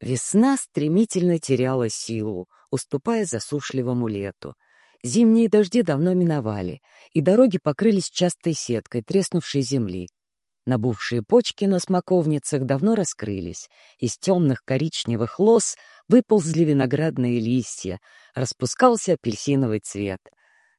Весна стремительно теряла силу, уступая засушливому лету. Зимние дожди давно миновали, и дороги покрылись частой сеткой треснувшей земли. Набувшие почки на смоковницах давно раскрылись, из темных коричневых лос выползли виноградные листья, распускался апельсиновый цвет.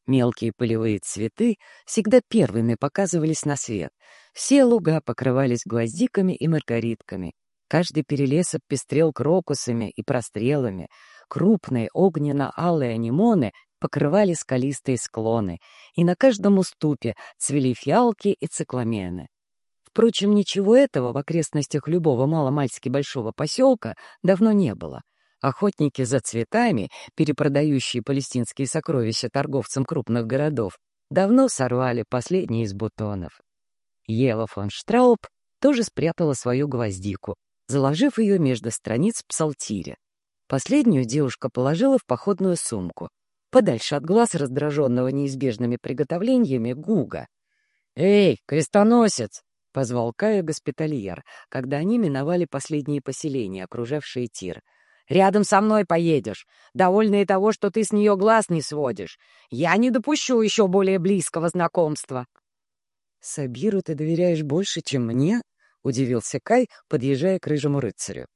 Мелкие полевые цветы всегда первыми показывались на свет. Все луга покрывались гвоздиками и маргаритками. Каждый перелесок пестрел крокусами и прострелами. Крупные огненно-алые анимоны покрывали скалистые склоны, и на каждом уступе цвели фиалки и цикламены. Впрочем, ничего этого в окрестностях любого маломальски большого поселка давно не было. Охотники за цветами, перепродающие палестинские сокровища торговцам крупных городов, давно сорвали последние из бутонов. Ева фон Штрауб тоже спрятала свою гвоздику, заложив ее между страниц псалтиря. Последнюю девушка положила в походную сумку, подальше от глаз раздраженного неизбежными приготовлениями Гуга. «Эй, крестоносец!» — позвал Кая госпитальер, когда они миновали последние поселения, окружавшие Тир. «Рядом со мной поедешь, довольный того, что ты с нее глаз не сводишь. Я не допущу еще более близкого знакомства». «Сабиру ты доверяешь больше, чем мне?» — удивился Кай, подъезжая к рыжему рыцарю.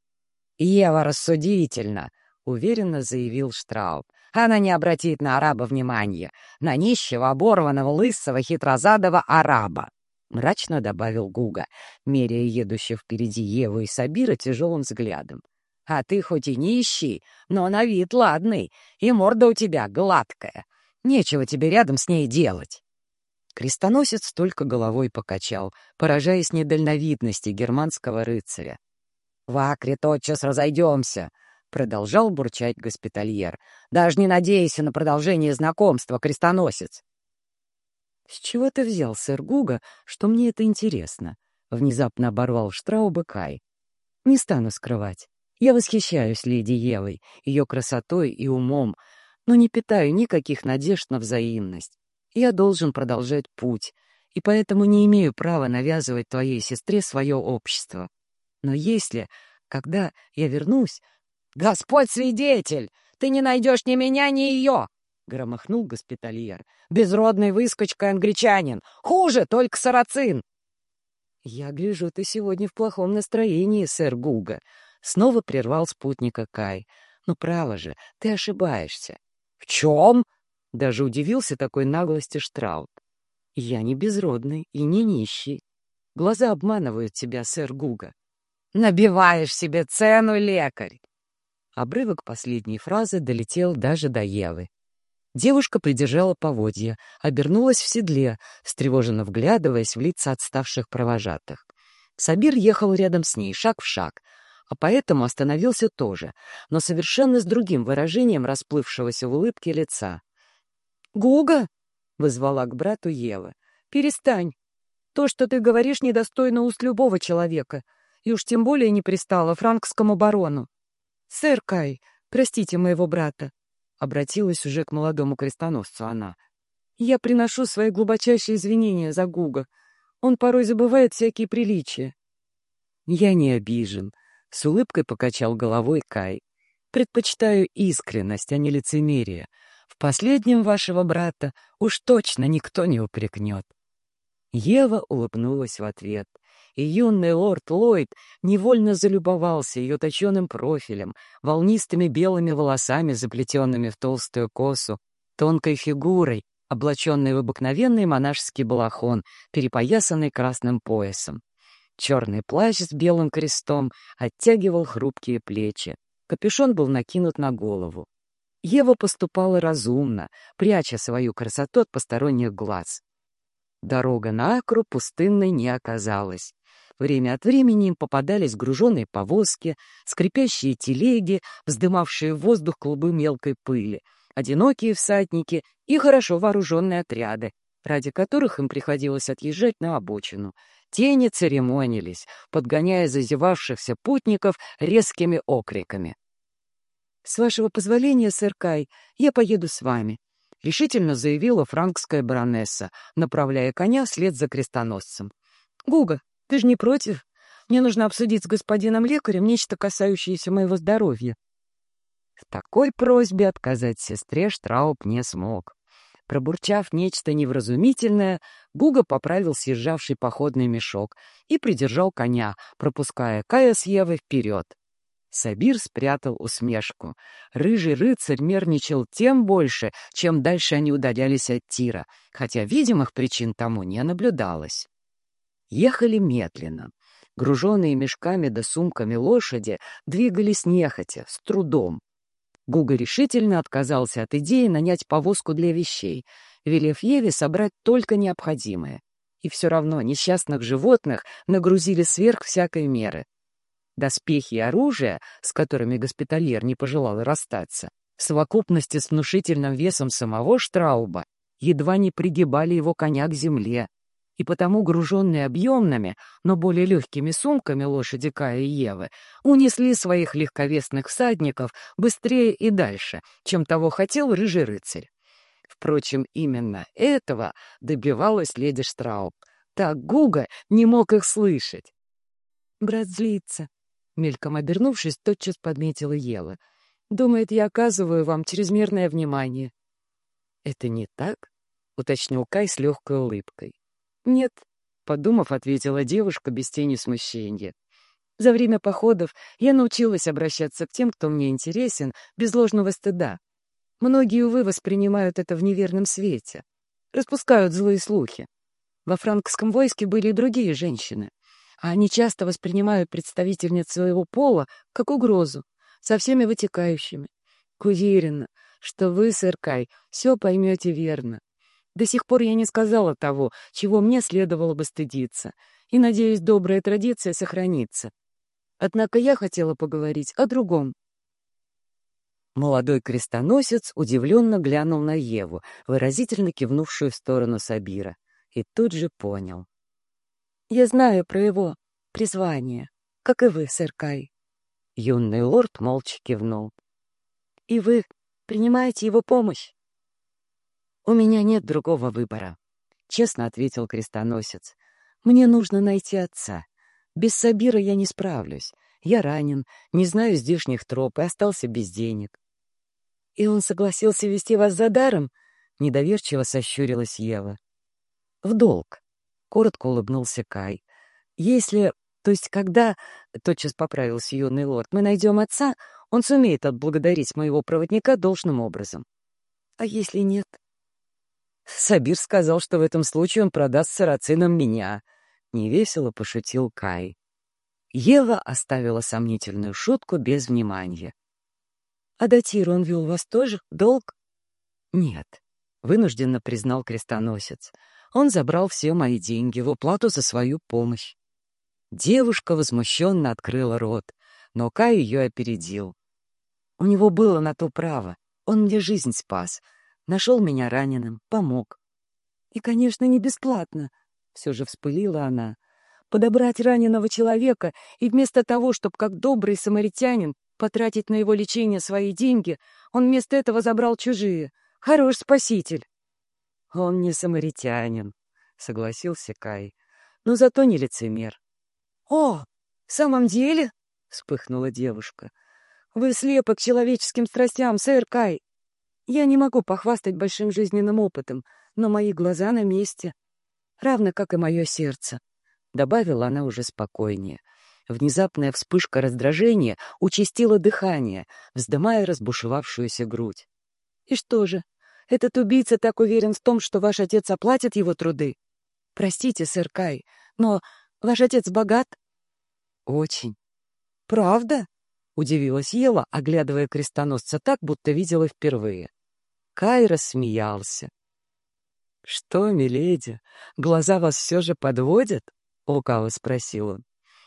«Ева рассудительно», — уверенно заявил Штрауб. «Она не обратит на араба внимания, на нищего, оборванного, лысого, хитрозадого араба», — мрачно добавил Гуга, меряя едущих впереди Еву и Сабира тяжелым взглядом. «А ты хоть и нищий, но на вид ладный, и морда у тебя гладкая. Нечего тебе рядом с ней делать». Крестоносец только головой покачал, поражаясь недальновидности германского рыцаря. «В Акре тотчас разойдемся», — продолжал бурчать госпитальер. «Даже не надейся на продолжение знакомства, крестоносец». «С чего ты взял, сэр Гуга, что мне это интересно?» — внезапно оборвал Штрауба Кай. «Не стану скрывать. Я восхищаюсь леди Евой, ее красотой и умом, но не питаю никаких надежд на взаимность. Я должен продолжать путь, и поэтому не имею права навязывать твоей сестре свое общество. Но если, когда я вернусь... — Господь свидетель! Ты не найдешь ни меня, ни ее! — громыхнул госпитальер. — Безродный выскочка англичанин! Хуже, только сарацин! — Я гляжу, ты сегодня в плохом настроении, сэр Гуга. Снова прервал спутника Кай. — Ну, право же, ты ошибаешься. — В чем? Даже удивился такой наглости Штраут. «Я не безродный и не нищий. Глаза обманывают тебя, сэр Гуга». «Набиваешь себе цену, лекарь!» Обрывок последней фразы долетел даже до Евы. Девушка придержала поводья, обернулась в седле, встревоженно вглядываясь в лица отставших провожатых. Сабир ехал рядом с ней, шаг в шаг, а поэтому остановился тоже, но совершенно с другим выражением расплывшегося в улыбке лица. «Гуга!» — вызвала к брату Ева. «Перестань. То, что ты говоришь, недостойно уст любого человека, и уж тем более не пристало франкскому барону. Сэр Кай, простите моего брата», — обратилась уже к молодому крестоносцу она. «Я приношу свои глубочайшие извинения за Гуга. Он порой забывает всякие приличия». «Я не обижен», — с улыбкой покачал головой Кай. «Предпочитаю искренность, а не лицемерие». В последнем вашего брата уж точно никто не упрекнет. Ева улыбнулась в ответ, и юный лорд Ллойд невольно залюбовался ее точеным профилем, волнистыми белыми волосами, заплетенными в толстую косу, тонкой фигурой, облаченной в обыкновенный монашеский балахон, перепоясанный красным поясом. Черный плащ с белым крестом оттягивал хрупкие плечи. Капюшон был накинут на голову. Ева поступала разумно, пряча свою красоту от посторонних глаз. Дорога на Акру пустынной не оказалась. Время от времени им попадались груженные повозки, скрипящие телеги, вздымавшие в воздух клубы мелкой пыли, одинокие всадники и хорошо вооруженные отряды, ради которых им приходилось отъезжать на обочину. Тени церемонились, подгоняя зазевавшихся путников резкими окриками. «С вашего позволения, сэр Кай, я поеду с вами», — решительно заявила франкская баронесса, направляя коня вслед за крестоносцем. «Гуга, ты же не против? Мне нужно обсудить с господином лекарем нечто, касающееся моего здоровья». В такой просьбе отказать сестре Штрауб не смог. Пробурчав нечто невразумительное, Гуга поправил съезжавший походный мешок и придержал коня, пропуская Кая с Евой вперед. Сабир спрятал усмешку. Рыжий рыцарь мерничал тем больше, чем дальше они удалялись от тира, хотя видимых причин тому не наблюдалось. Ехали медленно. Груженные мешками да сумками лошади двигались нехотя, с трудом. Гуга решительно отказался от идеи нанять повозку для вещей, велев Еве собрать только необходимое. И все равно несчастных животных нагрузили сверх всякой меры. Доспехи и оружие, с которыми госпитальер не пожелал расстаться, в совокупности с внушительным весом самого Штрауба, едва не пригибали его коня к земле, и потому груженные объемными, но более легкими сумками лошади Кая и Евы унесли своих легковесных всадников быстрее и дальше, чем того хотел рыжий рыцарь. Впрочем, именно этого добивалась леди Штрауб. Так Гуга не мог их слышать. «Брат злится», — мельком обернувшись, тотчас подметила Ева. «Думает, я оказываю вам чрезмерное внимание». «Это не так?» — уточнил Кай с легкой улыбкой. «Нет», — подумав, ответила девушка без тени смущения. «За время походов я научилась обращаться к тем, кто мне интересен, без ложного стыда. Многие, увы, воспринимают это в неверном свете, распускают злые слухи. Во франкском войске были и другие женщины, а они часто воспринимают представительниц своего пола как угрозу, со всеми вытекающими. Уверена, что вы, сэр Кай, все поймете верно. До сих пор я не сказала того, чего мне следовало бы стыдиться, и, надеюсь, добрая традиция сохранится. Однако я хотела поговорить о другом. Молодой крестоносец удивленно глянул на Еву, выразительно кивнувшую в сторону Сабира, и тут же понял. «Я знаю про его призвание, как и вы, сэр Кай». Юный лорд молча кивнул. «И вы принимаете его помощь?» «У меня нет другого выбора», — честно ответил крестоносец. «Мне нужно найти отца. Без Сабира я не справлюсь. Я ранен, не знаю здешних троп и остался без денег». «И он согласился вести вас за даром?» — недоверчиво сощурилась Ева. «В долг», — коротко улыбнулся Кай. «Если, то есть когда, — тотчас поправился юный лорд, — мы найдем отца, он сумеет отблагодарить моего проводника должным образом. А если нет?» Сабир сказал, что в этом случае он продаст сарацинам меня. Невесело пошутил Кай. Ева оставила сомнительную шутку без внимания. «А датиру он вел вас тоже? Долг?» «Нет», — вынужденно признал крестоносец. «Он забрал все мои деньги в уплату за свою помощь». Девушка возмущенно открыла рот, но Кай ее опередил. «У него было на то право. Он мне жизнь спас, Нашел меня раненым, помог. И, конечно, не бесплатно, — все же вспылила она. Подобрать раненого человека и вместо того, чтобы, как добрый самаритянин, потратить на его лечение свои деньги, он вместо этого забрал чужие. Хорош спаситель. Он не самаритянин, — согласился Кай, — но зато не лицемер. — О, в самом деле? — вспыхнула девушка. — Вы слепы к человеческим страстям, сэр Кай. Я не могу похвастать большим жизненным опытом, но мои глаза на месте, равно как и мое сердце», — добавила она уже спокойнее. Внезапная вспышка раздражения участила дыхание, вздымая разбушевавшуюся грудь. «И что же, этот убийца так уверен в том, что ваш отец оплатит его труды? Простите, сэр Кай, но ваш отец богат?» «Очень». «Правда?» — удивилась Ева, оглядывая крестоносца так, будто видела впервые. Кай рассмеялся. «Что, миледи, глаза вас все же подводят?» — лукаво спросил он.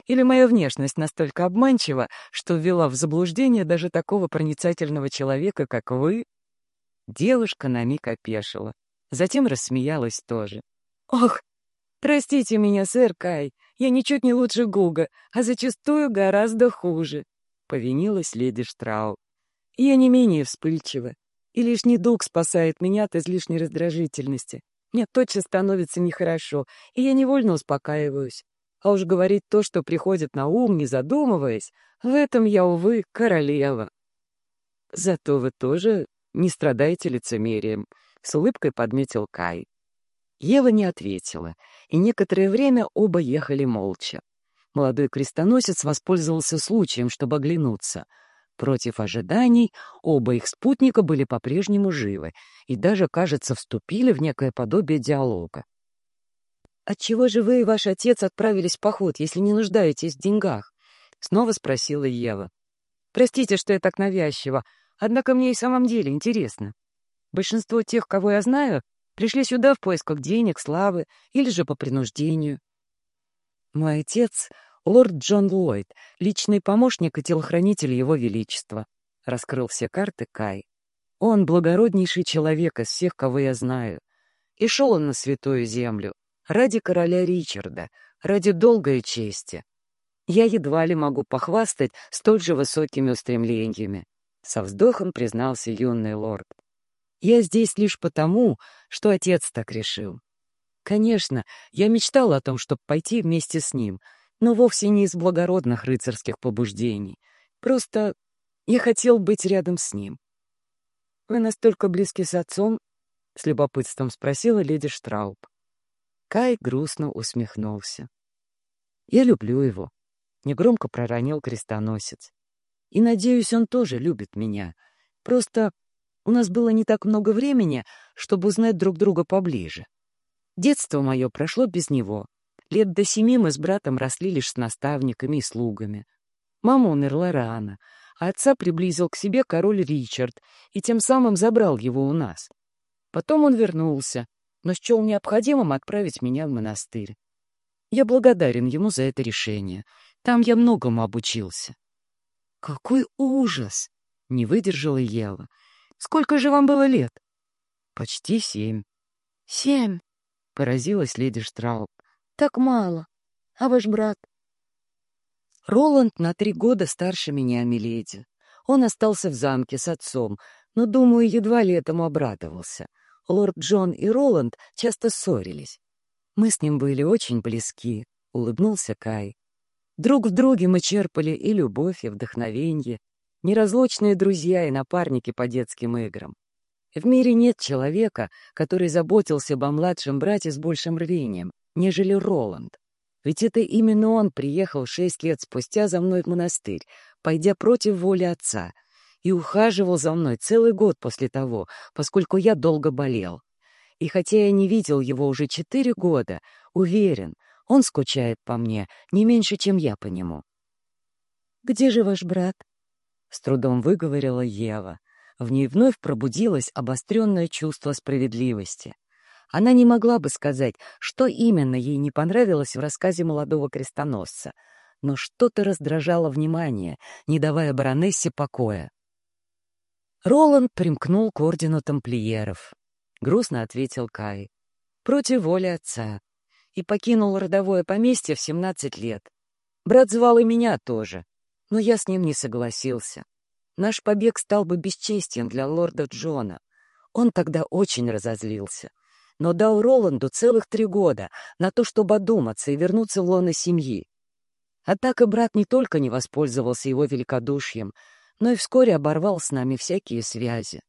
«Или моя внешность настолько обманчива, что ввела в заблуждение даже такого проницательного человека, как вы?» Девушка на миг опешила, затем рассмеялась тоже. «Ох, простите меня, сэр Кай, я ничуть не лучше Гуга, а зачастую гораздо хуже», — повинилась леди Штрау. «Я не менее вспыльчива, и лишь недуг спасает меня от излишней раздражительности. Мне тотчас становится нехорошо, и я невольно успокаиваюсь. А уж говорить то, что приходит на ум, не задумываясь, в этом я, увы, королева. Зато вы тоже не страдаете лицемерием, — с улыбкой подметил Кай. Ева не ответила, и некоторое время оба ехали молча. Молодой крестоносец воспользовался случаем, чтобы оглянуться. Против ожиданий оба их спутника были по-прежнему живы и даже, кажется, вступили в некое подобие диалога. «Отчего же вы и ваш отец отправились в поход, если не нуждаетесь в деньгах?» — снова спросила Ева. «Простите, что я так навязчиво, однако мне и в самом деле интересно. Большинство тех, кого я знаю, пришли сюда в поисках денег, славы или же по принуждению. Мой отец — лорд Джон Ллойд, личный помощник и телохранитель его величества. Раскрыл все карты Кай. Он благороднейший человек из всех, кого я знаю. И шел он на святую землю ради короля Ричарда, ради долгой чести. Я едва ли могу похвастать столь же высокими устремлениями. Со вздохом признался юный лорд. Я здесь лишь потому, что отец так решил. Конечно, я мечтал о том, чтобы пойти вместе с ним, но вовсе не из благородных рыцарских побуждений. Просто я хотел быть рядом с ним. «Вы настолько близки с отцом?» — с любопытством спросила леди Штрауб. Кай грустно усмехнулся. «Я люблю его», — негромко проронил крестоносец. «И, надеюсь, он тоже любит меня. Просто у нас было не так много времени, чтобы узнать друг друга поближе. Детство мое прошло без него. Лет до семи мы с братом росли лишь с наставниками и слугами. Мама умерла рано, а отца приблизил к себе король Ричард и тем самым забрал его у нас. Потом он вернулся, но счел необходимым отправить меня в монастырь. Я благодарен ему за это решение. Там я многому обучился. — Какой ужас! — не выдержала Ева. — Сколько же вам было лет? — Почти семь. — Семь? Поразилась леди Штрауб. «Так мало. А ваш брат?» Роланд на три года старше меня, миледи. Он остался в замке с отцом, но, думаю, едва ли этому обрадовался. Лорд Джон и Роланд часто ссорились. Мы с ним были очень близки, — улыбнулся Кай. Друг в друге мы черпали и любовь, и вдохновенье, неразлучные друзья и напарники по детским играм. В мире нет человека, который заботился бы о младшем брате с большим рвением, нежели Роланд. Ведь это именно он приехал шесть лет спустя за мной в монастырь, пойдя против воли отца, и ухаживал за мной целый год после того, поскольку я долго болел. И хотя я не видел его уже четыре года, уверен, он скучает по мне не меньше, чем я по нему. «Где же ваш брат?» — с трудом выговорила Ева. В ней вновь пробудилось обостренное чувство справедливости. Она не могла бы сказать, что именно ей не понравилось в рассказе молодого крестоносца, но что-то раздражало внимание, не давая баронессе покоя. Роланд примкнул к ордену тамплиеров. Грустно ответил Кай. Против воли отца. И покинул родовое поместье в 17 лет. Брат звал и меня тоже, но я с ним не согласился. Наш побег стал бы бесчестием для лорда Джона. Он тогда очень разозлился, но дал Роланду целых три года на то, чтобы одуматься и вернуться в лоно семьи. А так и брат не только не воспользовался его великодушием, но и вскоре оборвал с нами всякие связи.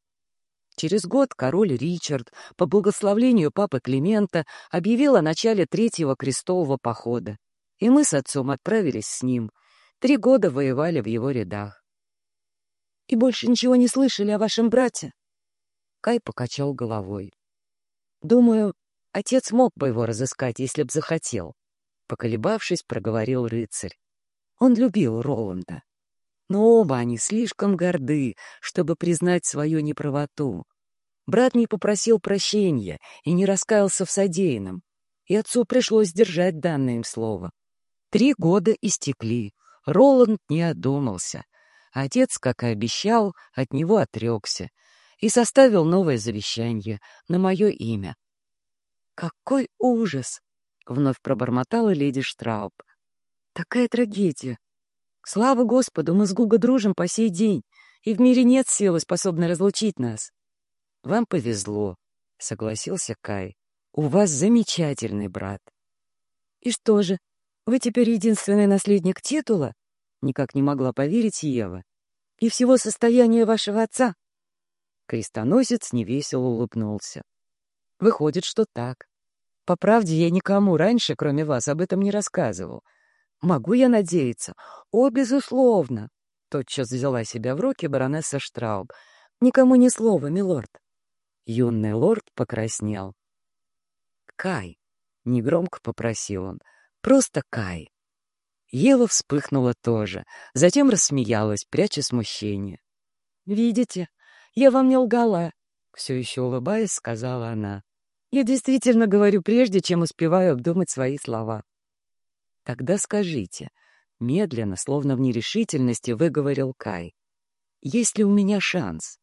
Через год король Ричард, по благословлению папы Климента, объявил о начале третьего крестового похода, и мы с отцом отправились с ним. Три года воевали в его рядах. И больше ничего не слышали о вашем брате?» Кай покачал головой. «Думаю, отец мог бы его разыскать, если б захотел», — поколебавшись, проговорил рыцарь. Он любил Роланда. Но оба они слишком горды, чтобы признать свою неправоту. Брат не попросил прощения и не раскаялся в содеянном, и отцу пришлось держать данное им слово. Три года истекли, Роланд не одумался — Отец, как и обещал, от него отрекся и составил новое завещание на мое имя. «Какой ужас!» — вновь пробормотала леди Штрауб. «Такая трагедия! Слава Господу, мы с Гуго дружим по сей день, и в мире нет силы, способной разлучить нас». «Вам повезло», — согласился Кай. «У вас замечательный брат». «И что же, Вы теперь единственный наследник титула? Никак не могла поверить Ева. И всего состояния вашего отца? Крестоносец невесело улыбнулся. Выходит, что так. По правде, я никому раньше, кроме вас, об этом не рассказывал. Могу я надеяться? О, безусловно! Тотчас взяла себя в руки баронесса Штрауб. Никому ни слова, милорд. Юный лорд покраснел. «Кай!» — негромко попросил он. «Просто Кай!» Ева вспыхнула тоже, затем рассмеялась, пряча смущение. «Видите, я вам не лгала», — все еще улыбаясь, сказала она. «Я действительно говорю прежде, чем успеваю обдумать свои слова». «Тогда скажите», — медленно, словно в нерешительности, выговорил Кай. «Есть ли у меня шанс?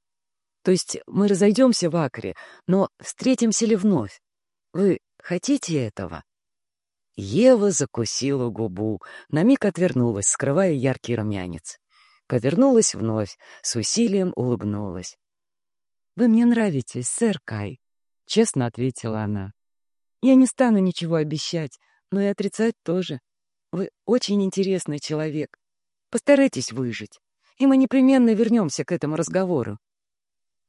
То есть мы разойдемся в Акре, но встретимся ли вновь? Вы хотите этого?» Ева закусила губу, на миг отвернулась, скрывая яркий румянец. Повернулась вновь, с усилием улыбнулась. «Вы мне нравитесь, сэр Кай», — честно ответила она. «Я не стану ничего обещать, но и отрицать тоже. Вы очень интересный человек. Постарайтесь выжить, и мы непременно вернемся к этому разговору.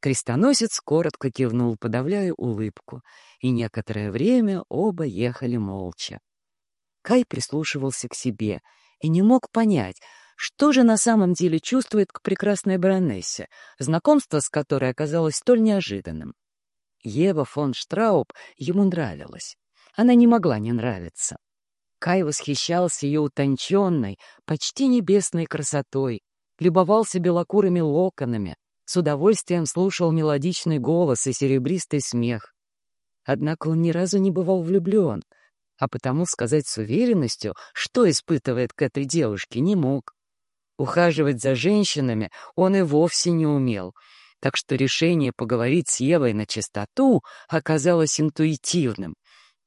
Крестоносец коротко кивнул, подавляя улыбку, и некоторое время оба ехали молча. Кай прислушивался к себе и не мог понять, что же на самом деле чувствует к прекрасной баронессе, знакомство с которой оказалось столь неожиданным. Ева фон Штрауб ему нравилась. Она не могла не нравиться. Кай восхищался ее утонченной, почти небесной красотой, любовался белокурыми локонами, с удовольствием слушал мелодичный голос и серебристый смех. Однако он ни разу не бывал влюблен, а потому сказать с уверенностью, что испытывает к этой девушке, не мог. Ухаживать за женщинами он и вовсе не умел, так что решение поговорить с Евой на чистоту оказалось интуитивным,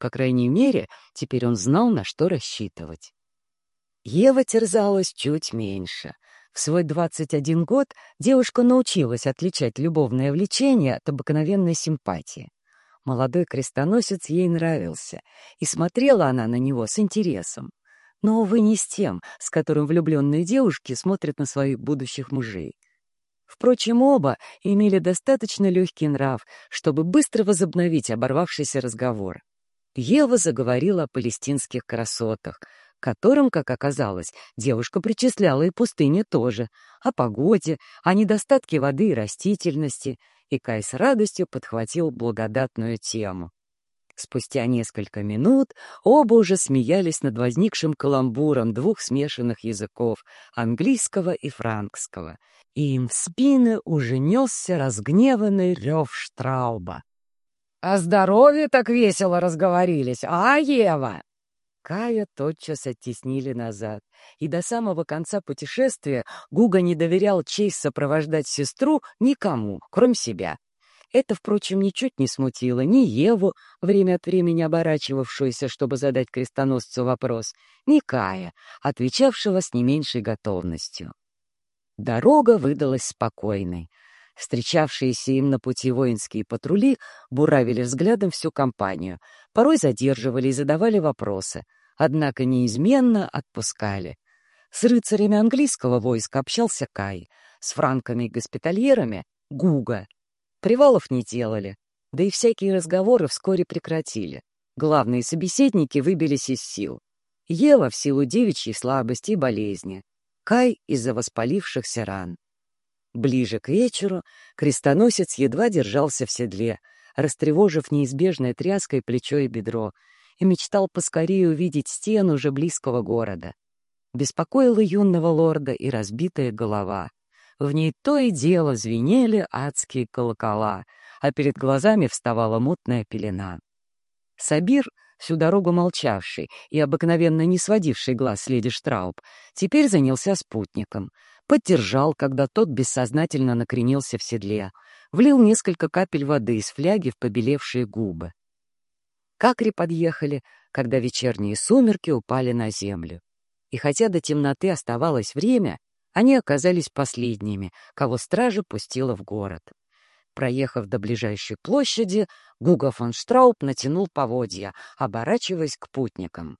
по крайней мере, теперь он знал, на что рассчитывать. Ева терзалась чуть меньше. В свой 21 год девушка научилась отличать любовное влечение от обыкновенной симпатии. Молодой крестоносец ей нравился, и смотрела она на него с интересом. Но, увы, не с тем, с которым влюбленные девушки смотрят на своих будущих мужей. Впрочем, оба имели достаточно легкий нрав, чтобы быстро возобновить оборвавшийся разговор. Ева заговорила о палестинских красотах, которым, как оказалось, девушка причисляла и пустыне тоже, о погоде, о недостатке воды и растительности, и Кай с радостью подхватил благодатную тему. Спустя несколько минут оба уже смеялись над возникшим каламбуром двух смешанных языков — английского и франкского, и им в спины уже несся разгневанный рев Штрауба. О здоровье так весело разговорились, а, Ева?» Кая тотчас оттеснили назад, и до самого конца путешествия Гуга не доверял честь сопровождать сестру никому, кроме себя. Это, впрочем, ничуть не смутило ни Еву, время от времени оборачивавшуюся, чтобы задать крестоносцу вопрос, ни Кая, отвечавшего с не меньшей готовностью. Дорога выдалась спокойной. Встречавшиеся им на пути воинские патрули буравили взглядом всю компанию, порой задерживали и задавали вопросы, однако неизменно отпускали. С рыцарями английского войска общался Кай, с франками и госпитальерами — Гуга. Привалов не делали, да и всякие разговоры вскоре прекратили. Главные собеседники выбились из сил. Ева в силу девичьей слабости и болезни, Кай из-за воспалившихся ран. Ближе к вечеру крестоносец едва держался в седле, растревожив неизбежной тряской плечо и бедро, и мечтал поскорее увидеть стену уже близкого города. Беспокоила юного лорда и разбитая голова. В ней то и дело звенели адские колокола, а перед глазами вставала мутная пелена. Сабир, всю дорогу молчавший и обыкновенно не сводивший глаз леди Штрауб, теперь занялся спутником — поддержал, когда тот бессознательно накренился в седле, влил несколько капель воды из фляги в побелевшие губы. Какри подъехали, когда вечерние сумерки упали на землю. И хотя до темноты оставалось время, они оказались последними, кого стража пустила в город. Проехав до ближайшей площади, Гуга фон Штрауб натянул поводья, оборачиваясь к путникам.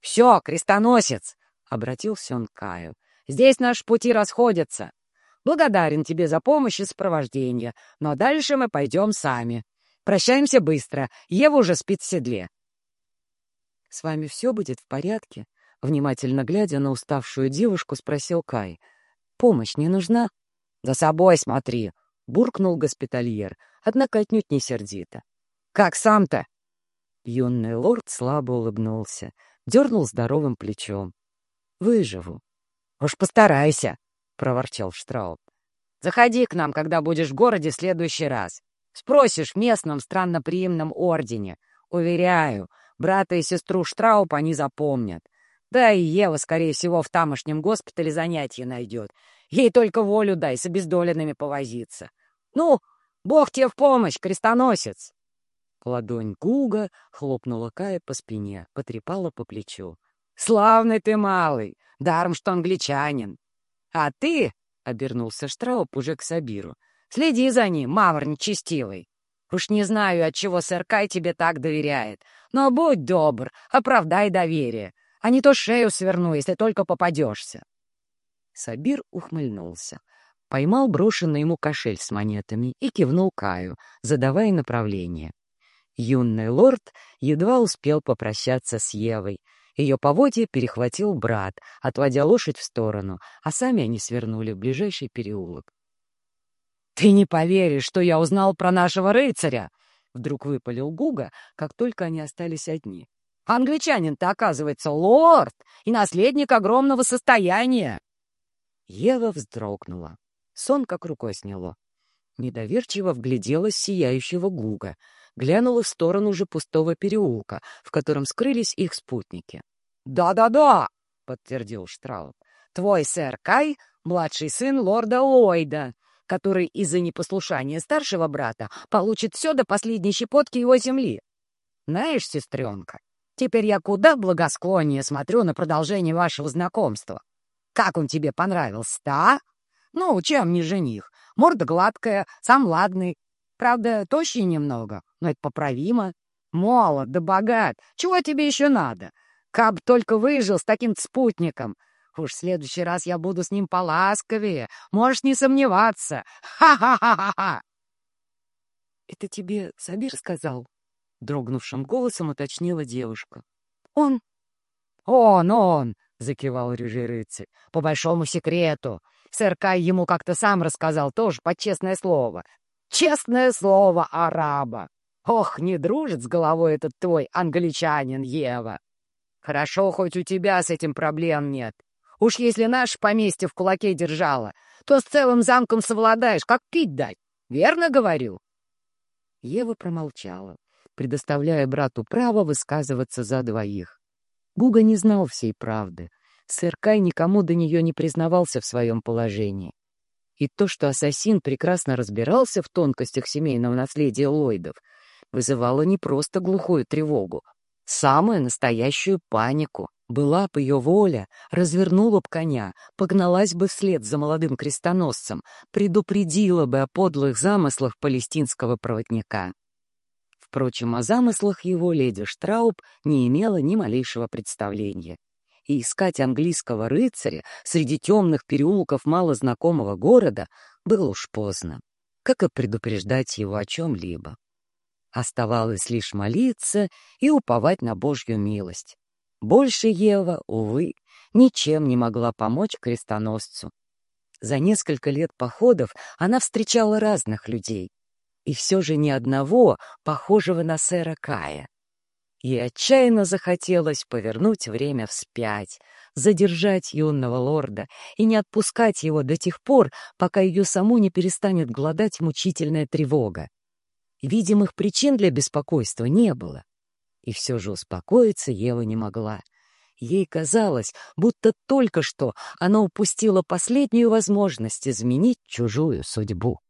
«Все, крестоносец!» — обратился он к Каю. «Здесь наши пути расходятся. Благодарен тебе за помощь и сопровождение, но дальше мы пойдем сами. Прощаемся быстро, Ева уже спит в седле». «С вами все будет в порядке?» Внимательно глядя на уставшую девушку, спросил Кай. «Помощь не нужна?» «За собой смотри!» — буркнул госпитальер, однако отнюдь не сердито. «Как сам-то?» Юный лорд слабо улыбнулся, дернул здоровым плечом. «Выживу». «Уж постарайся», — проворчал Штрауб. «Заходи к нам, когда будешь в городе в следующий раз. Спросишь в местном странноприимном ордене. Уверяю, брата и сестру Штрауб они запомнят. Да и Ева, скорее всего, в тамошнем госпитале занятия найдет. Ей только волю дай с обездоленными повозиться. Ну, бог тебе в помощь, крестоносец!» Ладонь Гуга хлопнула Кая по спине, потрепала по плечу. «Славный ты малый! Даром, что англичанин! А ты, — обернулся Штрауп уже к Сабиру, — следи за ним, мавр нечестивый! Уж не знаю, от чего сэр Кай тебе так доверяет, но будь добр, оправдай доверие, а не то шею сверну, если только попадешься!» Сабир ухмыльнулся, поймал брошенный ему кошель с монетами и кивнул Каю, задавая направление. Юный лорд едва успел попрощаться с Евой. Ее поводья перехватил брат, отводя лошадь в сторону, а сами они свернули в ближайший переулок. «Ты не поверишь, что я узнал про нашего рыцаря!» Вдруг выпалил Гуга, как только они остались одни. «Англичанин-то, оказывается, лорд и наследник огромного состояния!» Ева вздрогнула. Сон как рукой сняло. Недоверчиво вгляделась сияющего Гуга — глянула в сторону уже пустого переулка, в котором скрылись их спутники. «Да-да-да!» — подтвердил Штрауб. «Твой сэр Кай — младший сын лорда Ллойда, который из-за непослушания старшего брата получит все до последней щепотки его земли. Знаешь, сестренка, теперь я куда благосклоннее смотрю на продолжение вашего знакомства. Как он тебе понравился а? Ну, чем не жених? Морда гладкая, сам ладный, Правда, тощий немного, но это поправимо. Молод да богат. Чего тебе еще надо? Каб только выжил с таким спутником. Уж в следующий раз я буду с ним поласковее. Можешь не сомневаться. Ха-ха-ха-ха-ха!» «Это тебе Сабир сказал?» — дрогнувшим голосом уточнила девушка. «Он?» «Он, он!» — закивал рыжий рыцарь. «По большому секрету. Сэр Кай ему как-то сам рассказал, тоже под честное слово. Честное слово араба. Ох, не дружит с головой этот твой англичанин Ева. Хорошо, хоть у тебя с этим проблем нет. Уж если наше поместье в кулаке держало, то с целым замком совладаешь, как пить дать. Верно говорю?» Ева промолчала, предоставляя брату право высказываться за двоих. Гуга не знал всей правды. Сэр Кай никому до нее не признавался в своем положении. И то, что ассасин прекрасно разбирался в тонкостях семейного наследия Ллойдов, вызывало не просто глухую тревогу, самую настоящую панику. Была бы ее воля, развернула бы коня, погналась бы вслед за молодым крестоносцем, предупредила бы о подлых замыслах палестинского проводника. Впрочем, о замыслах его леди Штрауб не имела ни малейшего представления и искать английского рыцаря среди темных переулков малознакомого города было уж поздно, как и предупреждать его о чем-либо. Оставалось лишь молиться и уповать на Божью милость. Больше Ева, увы, ничем не могла помочь крестоносцу. За несколько лет походов она встречала разных людей, и все же ни одного, похожего на сэра Кая. Ей отчаянно захотелось повернуть время вспять, задержать юного лорда и не отпускать его до тех пор, пока ее саму не перестанет гладать мучительная тревога. Видимых причин для беспокойства не было. И все же успокоиться Ева не могла. Ей казалось, будто только что она упустила последнюю возможность изменить чужую судьбу.